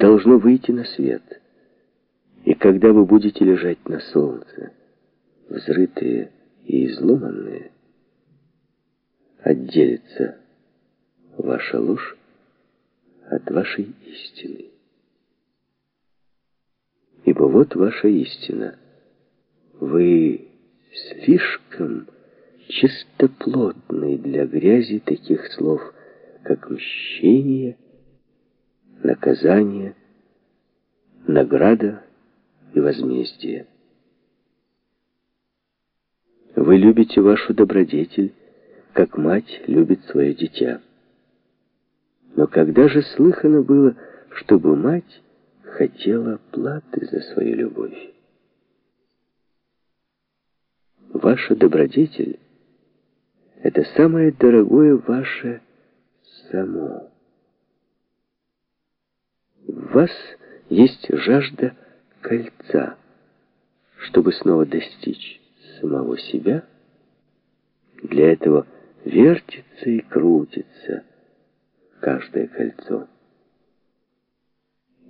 должно выйти на свет. И когда вы будете лежать на солнце, взрытые и изломанные, отделится ваша ложь от вашей истины. Ибо вот ваша истина. Вы слишком чистоплотный для грязи таких слов, как мщение, наказание, награда и возмездие. Вы любите вашу добродетель, как мать любит свое дитя. Но когда же слыхано было, чтобы мать хотела платы за свою любовь? Ваша добродетель — это самое дорогое ваше само. В вас есть жажда кольца, чтобы снова достичь самого себя. Для этого вертится и крутится каждое кольцо.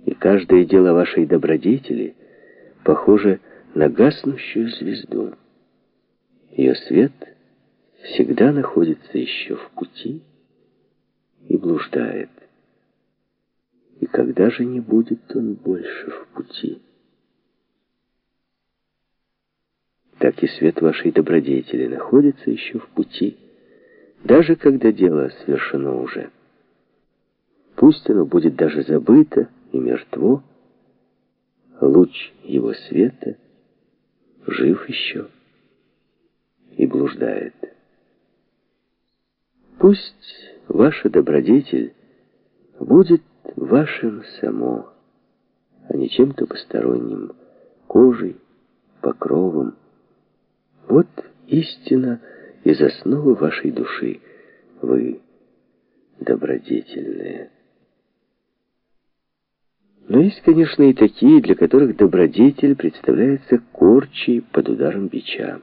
И каждое дело вашей добродетели похоже на гаснущую звезду. Ее свет всегда находится еще в пути и блуждает. И когда же не будет он больше в пути? Так и свет вашей добродетели находится еще в пути, даже когда дело совершено уже. Пусть оно будет даже забыто и мертво, луч его света жив еще и блуждает. Пусть ваша добродетель будет вашим само, а не чем-то посторонним, кожей, покровом. Вот истина из основы вашей души. Вы добродетельные. Но есть, конечно, и такие, для которых добродетель представляется корчей под ударом бича.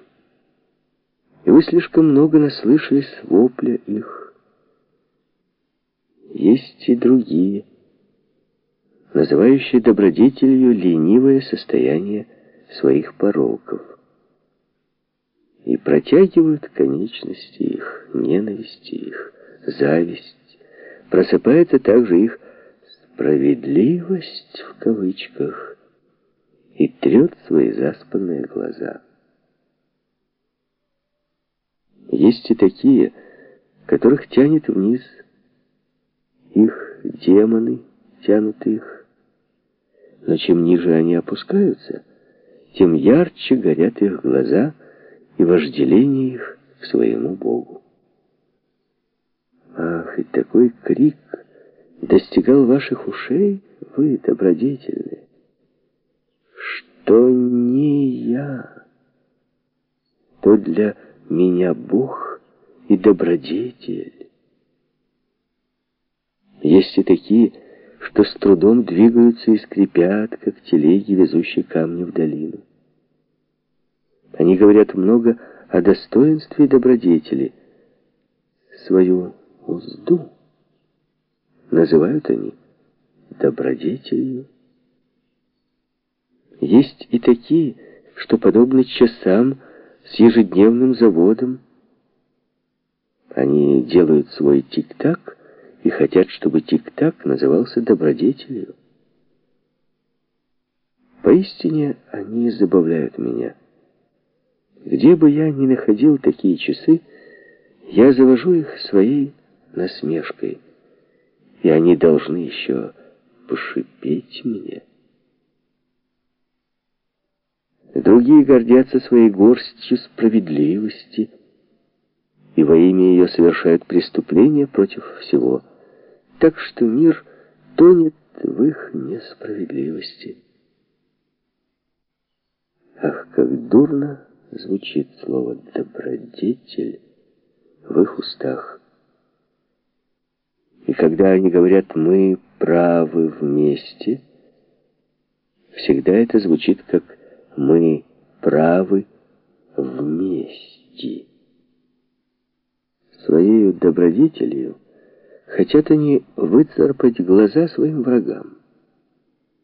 И вы слишком много наслышались вопля их. Есть и другие, называющие добродетелью ленивое состояние своих пороков. И протягивают конечности их, ненависти их, зависть. Просыпается также их «справедливость» в кавычках и трет свои заспанные глаза. Есть и такие, которых тянет вниз. Их демоны тянут их. Но чем ниже они опускаются, тем ярче горят их глаза и вожделение их к своему Богу. Ах, и такой крик достигал ваших ушей, вы добродетельные, что не я, то для меня Бог и добродетель. Есть и такие, что с трудом двигаются и скрипят, как телеги, везущие камни в долину. Они говорят много о достоинстве добродетели. Свою узду называют они добродетелью. Есть и такие, что подобны часам с ежедневным заводом. Они делают свой тик-так и хотят, чтобы тик-так назывался добродетелью. Поистине они забавляют меня. Где бы я ни находил такие часы, я завожу их своей насмешкой, и они должны еще пошипеть мне. Другие гордятся своей горстью справедливости и во имя ее совершают преступления против всего. Так что мир тонет в их несправедливости. Ах, как дурно звучит слово «добродетель» в их устах. И когда они говорят «мы правы вместе», всегда это звучит как «мы правы вместе». Своею добродетелью хотят они выцарпать глаза своим врагам.